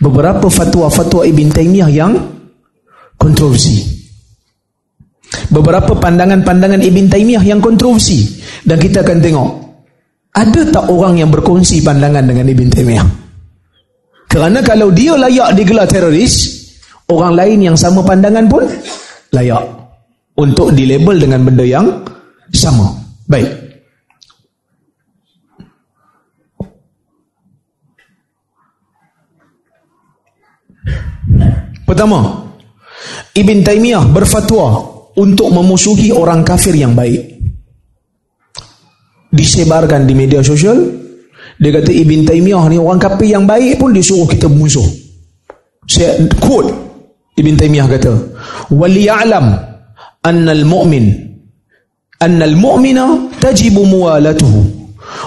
beberapa fatwa-fatwa Ibn Taymiyah yang kontroversi. Beberapa pandangan-pandangan Ibn Taymiyah yang kontroversi dan kita akan tengok ada tak orang yang berkongsi pandangan dengan Ibn Taymiyah? Kerana kalau dia layak digelar teroris, orang lain yang sama pandangan pun layak untuk dilabel dengan benda yang sama. Baik. Pertama, Ibn Taymiyah berfatwa untuk memusuhi orang kafir yang baik. Disebarkan di media sosial, dia kata Ibn Taymiyah ni orang kafir yang baik pun disuruh kita musuh. Saya quote Ibn Taymiyah kata, "Wal ya'lam anna al-mu'min anna al-mu'mina tajibu muwalatuhu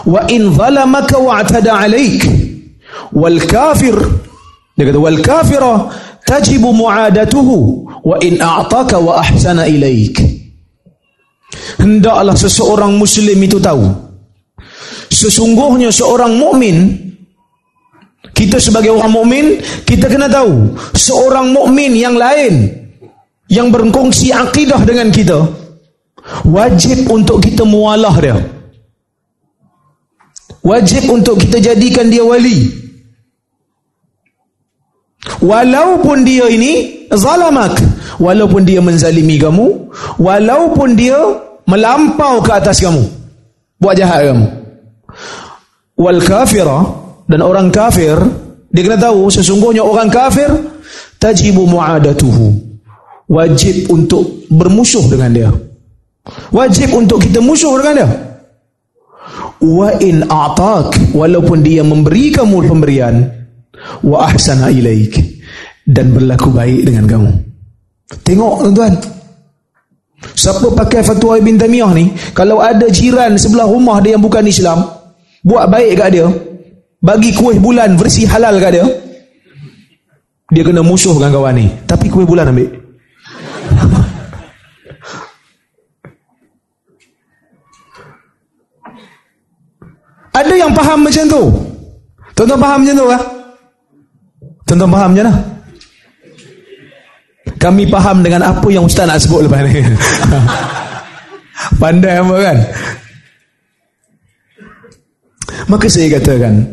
wa in zalamaka wa'tada 'alaik wal kafir" Dia kata, "Wal kafira tajibu muadatuhu wa in a'taka wa ahsana ilaik. Hendaklah seseorang muslim itu tahu. Sesungguhnya seorang mukmin kita sebagai orang mukmin kita kena tahu seorang mukmin yang lain yang berkongsi akidah dengan kita wajib untuk kita mualah dia. Wajib untuk kita jadikan dia wali walaupun dia ini zalamak walaupun dia menzalimi kamu walaupun dia melampau ke atas kamu buat jahat kamu. Wal kafira dan orang kafir dia kena tahu sesungguhnya orang kafir tajibu muadatuhu. Wajib untuk bermusuh dengan dia. Wajib untuk kita musuh dengan dia. Wa in a'tak walaupun dia memberi kamu pemberian wa ahsana ilaik. Dan berlaku baik dengan kamu. Tengok tuan-tuan. Siapa pakai fatwa Ibn Tamiyah ni? Kalau ada jiran sebelah rumah dia yang bukan Islam Buat baik kat dia. Bagi kuih bulan versi halal kat dia. Dia kena musuh dengan kawan ni. Tapi kuih bulan ambil. Ada yang faham macam tu? Tuan-tuan faham macam tu kah? Tuan-tuan faham macam mana? kami faham dengan apa yang ustaz nak sebut lepas ni. Pandai apa kan? Maka saya katakan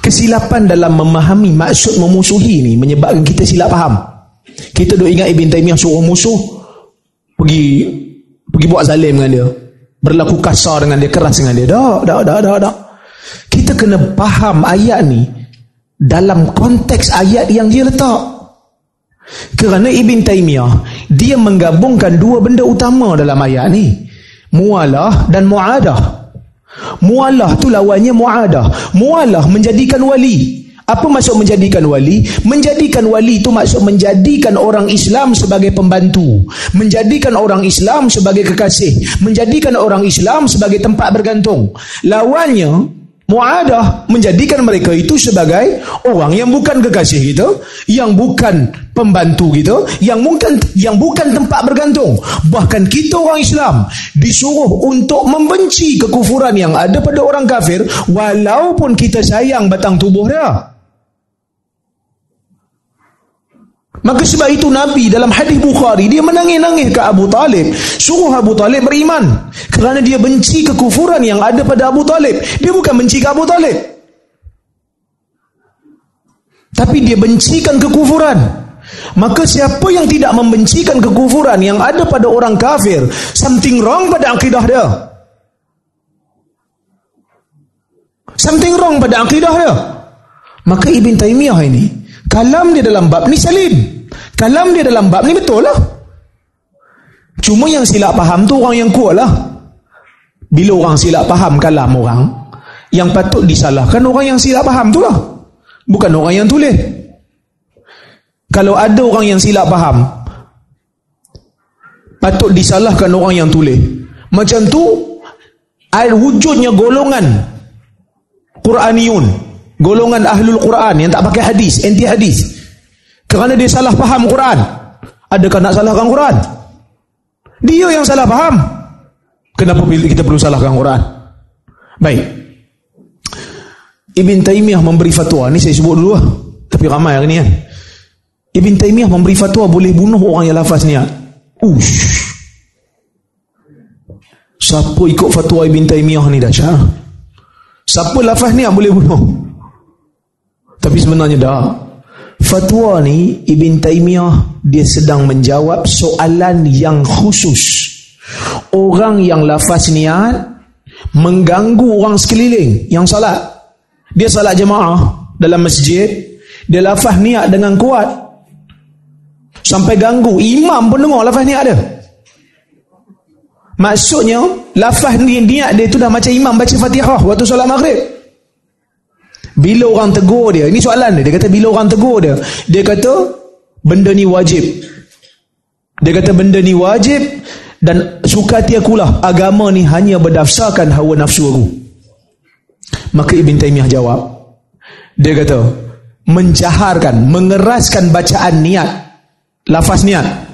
kesilapan dalam memahami maksud memusuhi ni menyebabkan kita silap faham. Kita duk ingat Ibn Taymiyah suruh musuh pergi pergi buat zalim dengan dia. Berlaku kasar dengan dia keras dengan dia. Dak dak dak dak dak. Kita kena faham ayat ni dalam konteks ayat yang dia letak kerana Ibn Taymiyah dia menggabungkan dua benda utama dalam ayat ni. Mualah dan muadah. Mualah tu lawannya muadah. Mualah menjadikan wali. Apa maksud menjadikan wali? Menjadikan wali itu maksud menjadikan orang Islam sebagai pembantu. Menjadikan orang Islam sebagai kekasih. Menjadikan orang Islam sebagai tempat bergantung. Lawannya, Muadah menjadikan mereka itu sebagai orang yang bukan kekasih kita, yang bukan pembantu kita, yang bukan yang bukan tempat bergantung. Bahkan kita orang Islam disuruh untuk membenci kekufuran yang ada pada orang kafir walaupun kita sayang batang tubuh dia. Maka sebab itu Nabi dalam hadis Bukhari dia menangis-nangis ke Abu Talib. Suruh Abu Talib beriman. Kerana dia benci kekufuran yang ada pada Abu Talib. Dia bukan benci ke Abu Talib. Tapi dia bencikan kekufuran. Maka siapa yang tidak membencikan kekufuran yang ada pada orang kafir something wrong pada akidah dia. Something wrong pada akidah dia. Maka Ibn Taymiyah ini Kalam dia dalam bab ni salim. Kalam dia dalam bab ni betul lah. Cuma yang silap faham tu orang yang kuat lah. Bila orang silap faham kalam orang, yang patut disalahkan orang yang silap faham tu lah. Bukan orang yang tulis. Kalau ada orang yang silap faham, patut disalahkan orang yang tulis. Macam tu, wujudnya golongan Quraniyun golongan ahlul Quran yang tak pakai hadis, anti hadis. Kerana dia salah faham Quran. Adakah nak salahkan Quran? Dia yang salah faham. Kenapa kita perlu salahkan Quran? Baik. Ibn Taymiyah memberi fatwa, ni saya sebut dulu lah. Tapi ramai hari ni kan. Ibn Taymiyah memberi fatwa boleh bunuh orang yang lafaz niat. Ush. Siapa ikut fatwa Ibn Taymiyah ni dah syah? Siapa lafaz niat boleh bunuh? Tapi sebenarnya dah. Fatwa ni Ibn Taymiyah dia sedang menjawab soalan yang khusus. Orang yang lafaz niat mengganggu orang sekeliling yang salat. Dia salat jemaah dalam masjid, dia lafaz niat dengan kuat. Sampai ganggu imam pun dengar lafaz niat dia. Maksudnya lafaz ni niat dia tu dah macam imam baca Fatihah waktu solat Maghrib. Bila orang tegur dia, ini soalan dia. Dia kata bila orang tegur dia, dia kata benda ni wajib. Dia kata benda ni wajib dan suka hati akulah agama ni hanya berdasarkan hawa nafsu aku. Maka Ibn Taymiyah jawab. Dia kata menjaharkan, mengeraskan bacaan niat, lafaz niat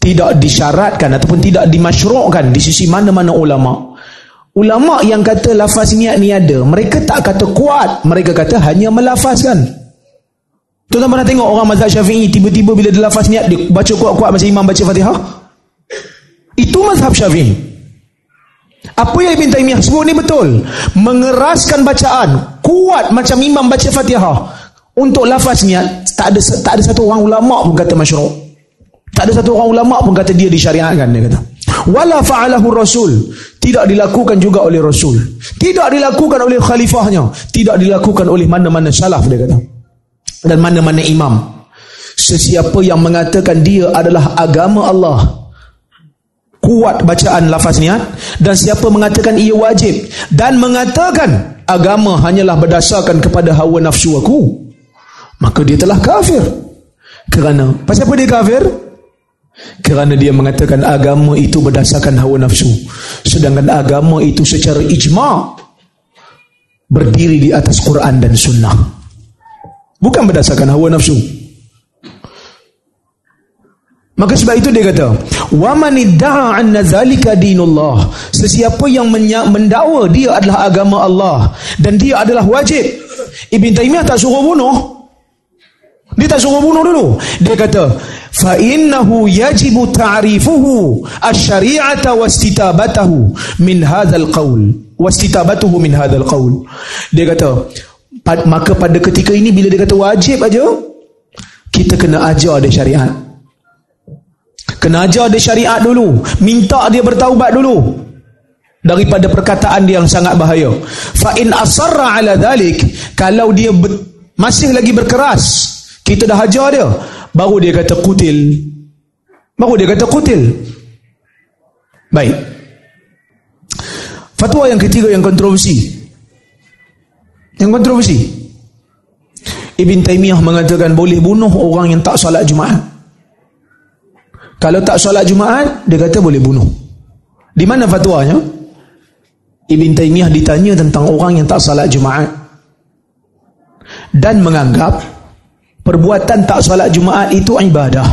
tidak disyaratkan ataupun tidak dimasyru'kan di sisi mana-mana ulama' Ulama yang kata lafaz niat ni ada, mereka tak kata kuat, mereka kata hanya melafazkan. Tuan-tuan pernah tengok orang mazhab Syafi'i tiba-tiba bila dia lafaz niat dia baca kuat-kuat macam imam baca Fatihah? Itu mazhab Syafi'i. Apa yang Ibn Taymiyah sebut ni betul. Mengeraskan bacaan, kuat macam imam baca Fatihah. Untuk lafaz niat, tak ada tak ada satu orang ulama pun kata masyru'. Tak ada satu orang ulama pun kata dia disyariatkan dia kata wala fa'alahu rasul tidak dilakukan juga oleh rasul. Tidak dilakukan oleh khalifahnya. Tidak dilakukan oleh mana-mana salaf dia kata. Dan mana-mana imam. Sesiapa yang mengatakan dia adalah agama Allah kuat bacaan lafaz niat dan siapa mengatakan ia wajib dan mengatakan agama hanyalah berdasarkan kepada hawa nafsu aku maka dia telah kafir. Kerana pasal apa dia kafir kerana dia mengatakan agama itu berdasarkan hawa nafsu. Sedangkan agama itu secara ijma berdiri di atas Quran dan sunnah. Bukan berdasarkan hawa nafsu. Maka sebab itu dia kata wa man idda'a anna zalika dinullah. Sesiapa yang mendakwa dia adalah agama Allah dan dia adalah wajib. Ibn Taymiyah tak suruh bunuh. Dia tak suruh bunuh dulu. Dia kata, innahu yajibu ta'rifuhu asy-syari'ata wastitabatahu min hadzal qaul. Wastitabatuhu min hadzal qaul. Dia kata, maka pada ketika ini bila dia kata wajib aja, kita kena ajar dia syariat. Kena ajar dia syariat dulu. Minta dia bertaubat dulu. Daripada perkataan dia yang sangat bahaya. Fa in asarra ala dhalik, kalau dia masih lagi berkeras kita dah hajar dia. Baru dia kata kutil. Baru dia kata kutil. Baik. Fatwa yang ketiga yang kontroversi. Yang kontroversi. Ibn Taymiyah mengatakan boleh bunuh orang yang tak salat Jumaat. Kalau tak salat Jumaat, dia kata boleh bunuh. Di mana fatwanya? Ibn Taymiyah ditanya tentang orang yang tak salat Jumaat. Dan menganggap perbuatan tak solat Jumaat itu ibadah.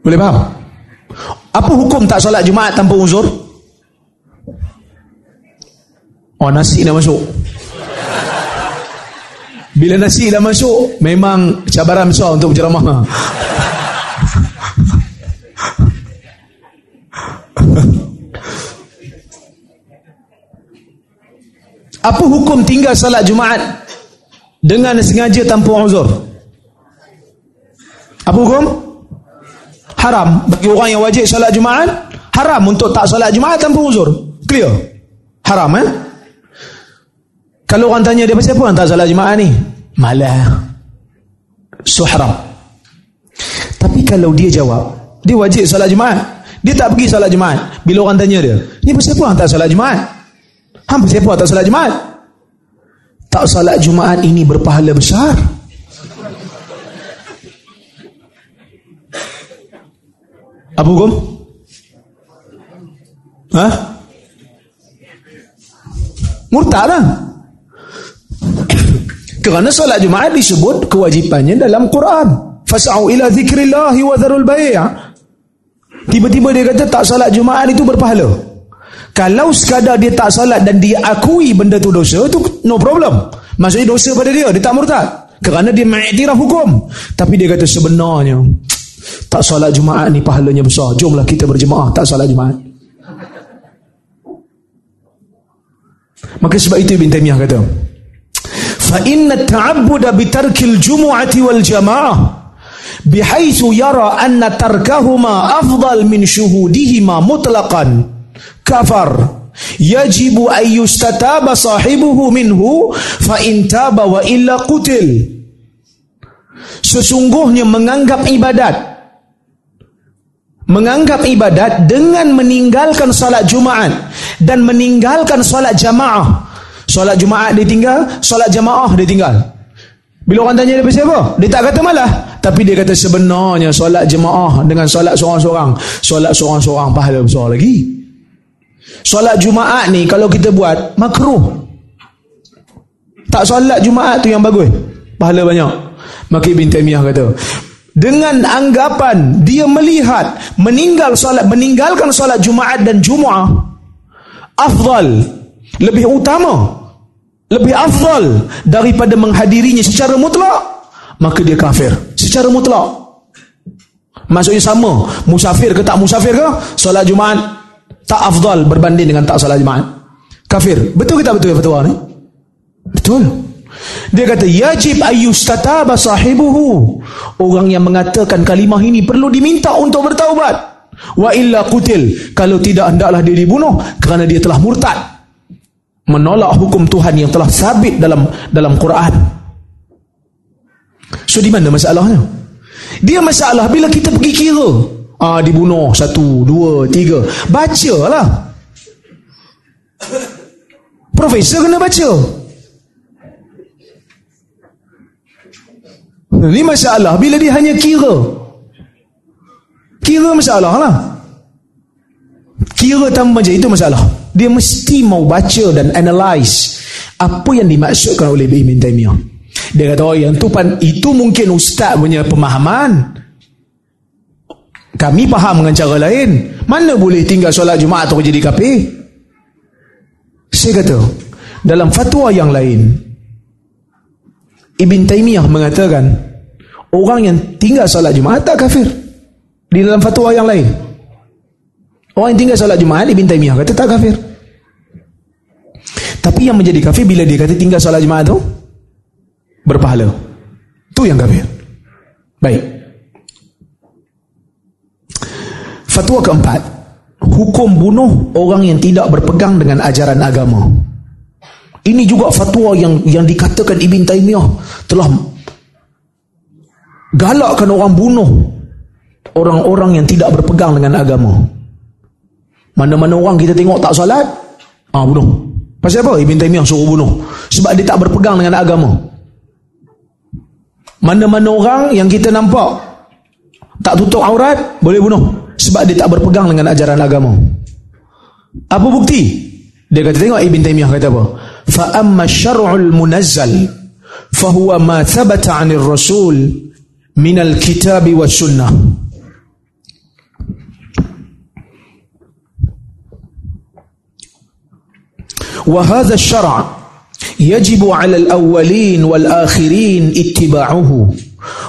Boleh faham? Apa hukum tak solat Jumaat tanpa uzur? Oh nasi dah masuk. Bila nasi dah masuk, memang cabaran besar untuk berceramah. Apa hukum tinggal salat Jumaat dengan sengaja tanpa uzur? Apa hukum? Haram bagi orang yang wajib salat Jumaat, haram untuk tak salat Jumaat tanpa uzur. Clear? Haram eh? Kalau orang tanya dia pasal apa orang tak salat Jumaat ni? Malah. So haram. Tapi kalau dia jawab, dia wajib salat Jumaat. Dia tak pergi salat Jumaat. Bila orang tanya dia, ni pasal apa orang tak salat Jumaat? Hampa siapa tak salat Jumaat? Tak salat Jumaat ini berpahala besar. Apa hukum? Hah? Murtad lah. Kerana salat Jumaat disebut kewajipannya dalam Quran. Fas'au ila zikrillahi wa dharul bai'. Tiba-tiba dia kata tak salat Jumaat itu berpahala. Kalau sekadar dia tak salat dan dia akui benda tu dosa, tu no problem. Maksudnya dosa pada dia, dia tak murtad. Kerana dia mengiktiraf hukum. Tapi dia kata sebenarnya, tak salat Jumaat ni pahalanya besar. Jomlah kita berjemaah, tak salat Jumaat. Maka sebab itu Ibn Taymiyah kata, فإن التعبد بترك الجمعة والجماعة بحيث يرى أن تركهما أفضل من شهودهما مطلقا kafar. Yajibu ayyustataba sahibuhu minhu fa intaba wa illa qutil. Sesungguhnya menganggap ibadat menganggap ibadat dengan meninggalkan solat jumaat dan meninggalkan solat jamaah. Solat jumaat ditinggal solat jamaah ditinggal. Bila orang tanya dia siapa dia tak kata malah. Tapi dia kata sebenarnya solat jemaah dengan solat seorang-seorang. Solat seorang-seorang pahala besar lagi. Solat Jumaat ni kalau kita buat makruh. Tak solat Jumaat tu yang bagus. Pahala banyak. Maka Ibn Taymiyah kata, dengan anggapan dia melihat meninggal solat meninggalkan solat Jumaat dan Jumaah afdal lebih utama lebih afdal daripada menghadirinya secara mutlak maka dia kafir secara mutlak maksudnya sama musafir ke tak musafir ke solat Jumaat tak afdal berbanding dengan tak solat Jumaat. Kafir. Betul kita betul fatwa ni? Betul. Dia kata yajib ayyustataba sahibuhu. Orang yang mengatakan kalimah ini perlu diminta untuk bertaubat. Wa illa qutil. Kalau tidak hendaklah dia dibunuh kerana dia telah murtad. Menolak hukum Tuhan yang telah sabit dalam dalam Quran. So di mana masalahnya? Dia masalah bila kita pergi kira. Ah dibunuh satu, dua, tiga. Bacalah. Profesor kena baca. Ini masalah bila dia hanya kira. Kira masalah lah. Kira tanpa baca itu masalah dia mesti mau baca dan analyze apa yang dimaksudkan oleh Ibn Taymiyah dia kata oh yang tu pan, itu mungkin ustaz punya pemahaman kami faham dengan cara lain mana boleh tinggal solat Jumaat atau jadi kafir saya kata dalam fatwa yang lain Ibn Taymiyah mengatakan orang yang tinggal solat Jumaat tak kafir di dalam fatwa yang lain Orang yang tinggal solat Jumaat Ibn Taymiyah kata tak kafir. Tapi yang menjadi kafir bila dia kata tinggal solat Jumaat tu berpahala. Tu yang kafir. Baik. Fatwa keempat, hukum bunuh orang yang tidak berpegang dengan ajaran agama. Ini juga fatwa yang yang dikatakan Ibn Taymiyah telah galakkan orang bunuh orang-orang yang tidak berpegang dengan agama. Mana-mana orang kita tengok tak salat, ah bunuh. Pasal apa? Ibn Taymiyah suruh bunuh. Sebab dia tak berpegang dengan agama. Mana-mana orang yang kita nampak tak tutup aurat, boleh bunuh. Sebab dia tak berpegang dengan ajaran agama. Apa bukti? Dia kata tengok Ibn Taymiyah kata apa? Fa amma syar'ul munazzal fa huwa ma thabata 'anil rasul min al-kitab was sunnah. وهذا الشرع يجب على الأولين والآخرين اتباعه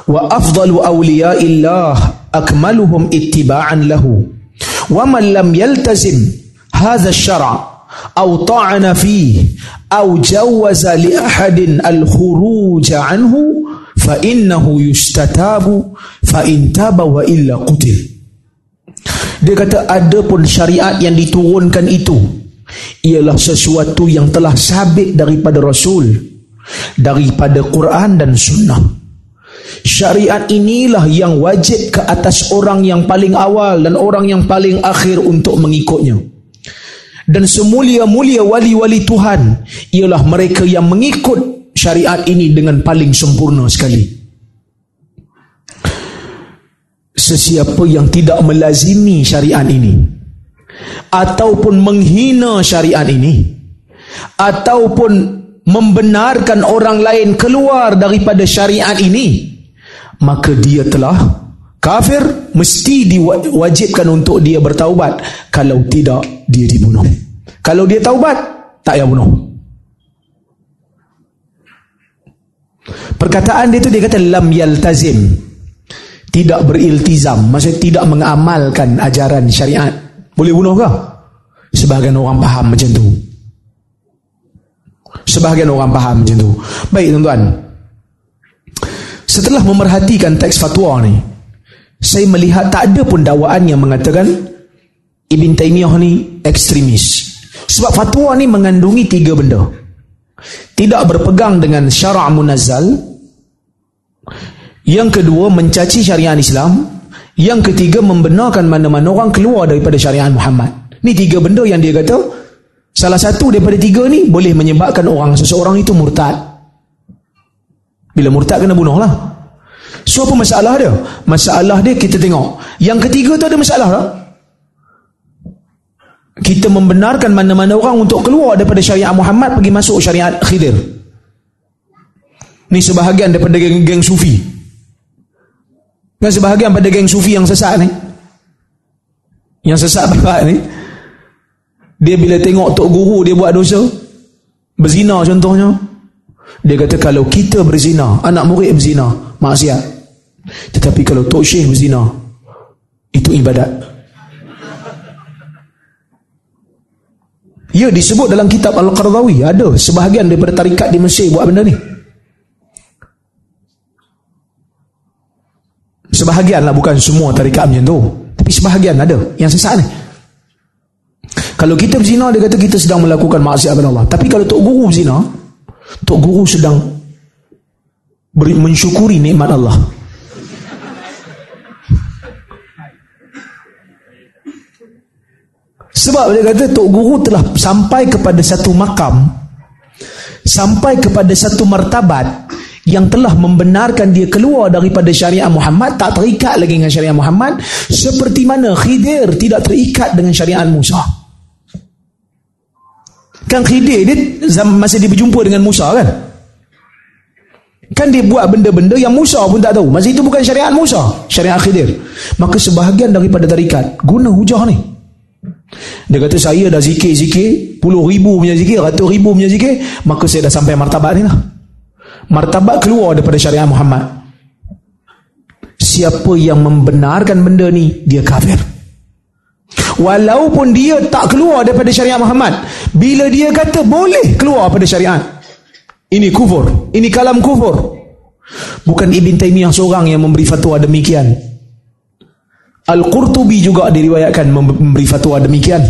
وأفضل أولياء الله akmaluhum ittiba'an lahu wa man lam yaltazim hadha asy-syara' aw ta'ana fihi aw jawaza li ahadin al-khuruj 'anhu fa innahu yustatabu fa intaba wa illa qutil dia kata ada pun syariat yang diturunkan itu ialah sesuatu yang telah sabit daripada rasul daripada Quran dan sunnah syariat inilah yang wajib ke atas orang yang paling awal dan orang yang paling akhir untuk mengikutnya. Dan semulia-mulia wali-wali Tuhan ialah mereka yang mengikut syariat ini dengan paling sempurna sekali. Sesiapa yang tidak melazimi syariat ini ataupun menghina syariat ini ataupun membenarkan orang lain keluar daripada syariat ini maka dia telah kafir mesti diwajibkan untuk dia bertaubat kalau tidak dia dibunuh Kalau dia taubat, tak payah bunuh. Perkataan dia tu dia kata lam yaltazim. Tidak beriltizam, maksudnya tidak mengamalkan ajaran syariat. Boleh bunuh ke? Sebahagian orang faham macam tu. Sebahagian orang faham macam tu. Baik tuan-tuan. Setelah memerhatikan teks fatwa ni, saya melihat tak ada pun dakwaan yang mengatakan Ibn Taymiyah ni ekstremis. Sebab fatwa ni mengandungi tiga benda. Tidak berpegang dengan syara' munazzal. Yang kedua, mencaci syariat Islam. Yang ketiga, membenarkan mana-mana orang keluar daripada syariat Muhammad. Ni tiga benda yang dia kata, salah satu daripada tiga ni boleh menyebabkan orang seseorang itu murtad. Bila murtad kena bunuh lah. So apa masalah dia? Masalah dia kita tengok. Yang ketiga tu ada masalah tak? kita membenarkan mana-mana orang untuk keluar daripada syariat Muhammad pergi masuk syariat Khidir. Ni sebahagian daripada geng-geng sufi. Dan sebahagian pada geng sufi yang sesat ni. Yang sesat barat ni. Dia bila tengok tok guru dia buat dosa. Berzina contohnya. Dia kata kalau kita berzina, anak murid berzina, maksiat. Tetapi kalau tok syekh berzina, itu ibadat. Ya disebut dalam kitab Al-Qardawi ada sebahagian daripada tarikat di Mesir buat benda ni. Sebahagian lah bukan semua tarikat macam tu. Tapi sebahagian ada yang sesat ni. Kalau kita berzina dia kata kita sedang melakukan maksiat kepada Allah. Tapi kalau tok guru berzina, tok guru sedang mensyukuri nikmat Allah. Sebab dia kata Tok Guru telah sampai kepada satu makam Sampai kepada satu martabat Yang telah membenarkan dia keluar daripada syariat Muhammad Tak terikat lagi dengan syariat Muhammad Seperti mana Khidir tidak terikat dengan syariat Musa Kan Khidir dia masa dia berjumpa dengan Musa kan? Kan dia buat benda-benda yang Musa pun tak tahu. Masa itu bukan syariat Musa Syariat Khidir. Maka sebahagian daripada tarikat Guna hujah ni. Dia kata saya dah zikir-zikir Puluh ribu punya zikir Ratus ribu punya zikir Maka saya dah sampai martabat ni lah. Martabat keluar daripada syariat Muhammad. Siapa yang membenarkan benda ni Dia kafir Walaupun dia tak keluar daripada syariat Muhammad Bila dia kata boleh keluar daripada syariat Ini kufur Ini kalam kufur Bukan Ibn Taymiyah seorang yang memberi fatwa demikian Al-Qurtubi juga diriwayatkan memberi fatwa demikian.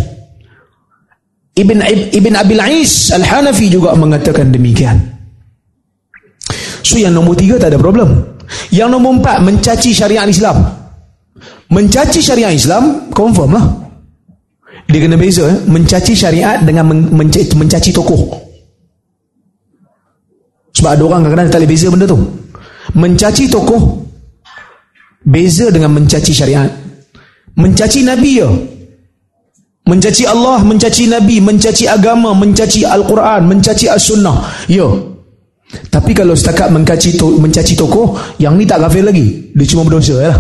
Ibn Ibn Abil Ais Al-Hanafi juga mengatakan demikian. So yang nombor tiga tak ada problem. Yang nombor empat mencaci syariat Islam. Mencaci syariat Islam confirm lah. Dia kena beza eh? mencaci syariat dengan mencaci, mencaci tokoh. Sebab ada orang kadang-kadang tak boleh beza benda tu. Mencaci tokoh beza dengan mencaci syariat mencaci Nabi ya mencaci Allah, mencaci Nabi mencaci agama, mencaci Al-Quran mencaci As-Sunnah ya tapi kalau setakat mencaci, to mencaci tokoh yang ni tak kafir lagi dia cuma berdosa ya lah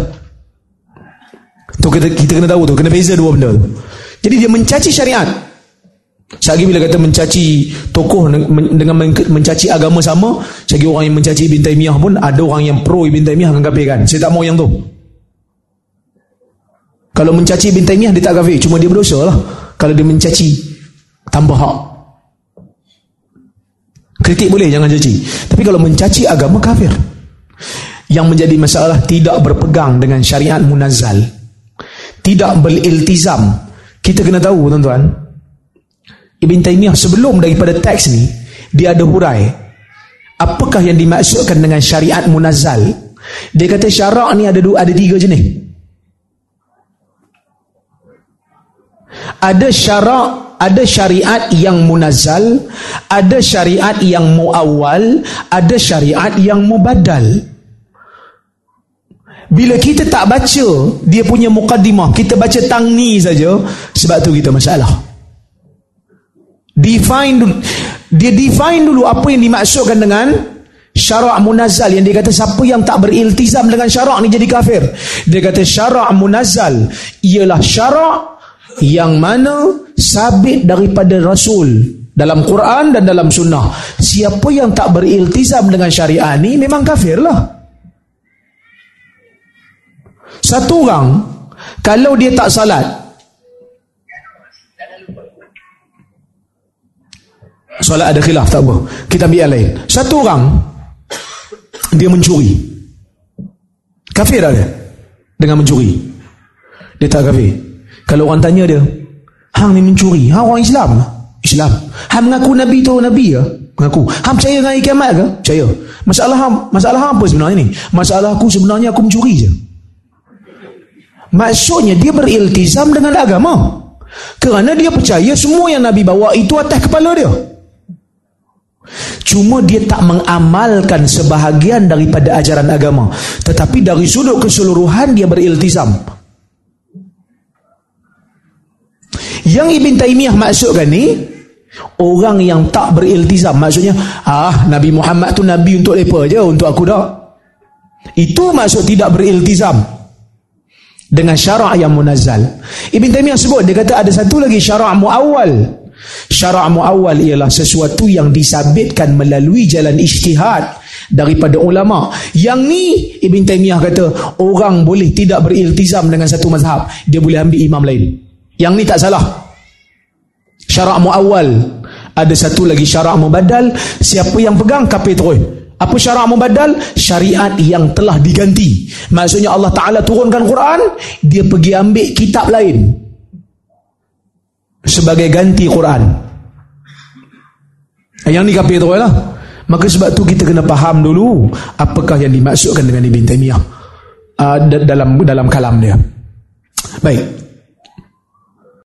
tu kita, kita kena tahu tu kena beza dua benda tu jadi dia mencaci syariat. Sagi bila kata mencaci tokoh dengan mencaci agama sama, sagi orang yang mencaci Ibn Taymiyah pun ada orang yang pro Ibn Taymiyah akan kafirkan. Saya tak mau yang tu. Kalau mencaci Ibn Taymiyah dia tak kafir. Cuma dia berdosa lah. Kalau dia mencaci Tambah hak. Kritik boleh jangan caci. Tapi kalau mencaci agama kafir. Yang menjadi masalah Tidak berpegang dengan syariat munazal. Tidak beriltizam Kita kena tahu tuan-tuan. Ibn Taymiyah sebelum daripada teks ni Dia ada hurai. Apakah yang dimaksudkan dengan syariat munazal? Dia kata syarak ni ada dua, ada tiga jenis. Ada syarak ada syariat yang munazal ada syariat yang muawal ada syariat yang mubadal bila kita tak baca dia punya mukaddimah kita baca tangni saja sebab tu kita masalah define dulu dia define dulu apa yang dimaksudkan dengan syarak munazal yang dia kata siapa yang tak beriltizam dengan syarak ni jadi kafir dia kata syarak munazal ialah syarak yang mana sabit daripada Rasul dalam Quran dan dalam sunnah. Siapa yang tak beriltizam dengan syariah ni memang kafir lah. Satu orang, kalau dia tak salat, solat ada khilaf tak apa. Kita ambil yang lain. Satu orang, dia mencuri. Kafir ada dengan mencuri. Dia tak kafir. Kalau orang tanya dia, hang ni mencuri, hang orang Islam Islam. Hang mengaku Nabi tu Nabi ke? Mengaku. Hang percaya dengan hari kiamat ke? Percaya. Masalah hang, masalah hang apa sebenarnya ni? Masalah aku sebenarnya aku mencuri je. Maksudnya dia beriltizam dengan agama. Kerana dia percaya semua yang Nabi bawa itu atas kepala dia. Cuma dia tak mengamalkan sebahagian daripada ajaran agama. Tetapi dari sudut keseluruhan dia beriltizam. Yang Ibn Taymiyah maksudkan ni orang yang tak beriltizam maksudnya ah Nabi Muhammad tu nabi untuk depa je untuk aku dak. Itu maksud tidak beriltizam dengan syarak yang munazzal. Ibn Taymiyah sebut dia kata ada satu lagi syarak muawwal. Syarak muawwal ialah sesuatu yang disabitkan melalui jalan ijtihad daripada ulama. Yang ni Ibn Taymiyah kata orang boleh tidak beriltizam dengan satu mazhab, dia boleh ambil imam lain. Yang ni tak salah. Syarak muawwal. Ada satu lagi syarak mubadal, siapa yang pegang kafir terus. Apa syarak mubadal? Syariat yang telah diganti. Maksudnya Allah Taala turunkan Quran, dia pergi ambil kitab lain sebagai ganti Quran. Yang ni kafir terus lah. Maka sebab tu kita kena faham dulu apakah yang dimaksudkan dengan Ibn Taymiyah uh, dalam dalam kalam dia. Baik.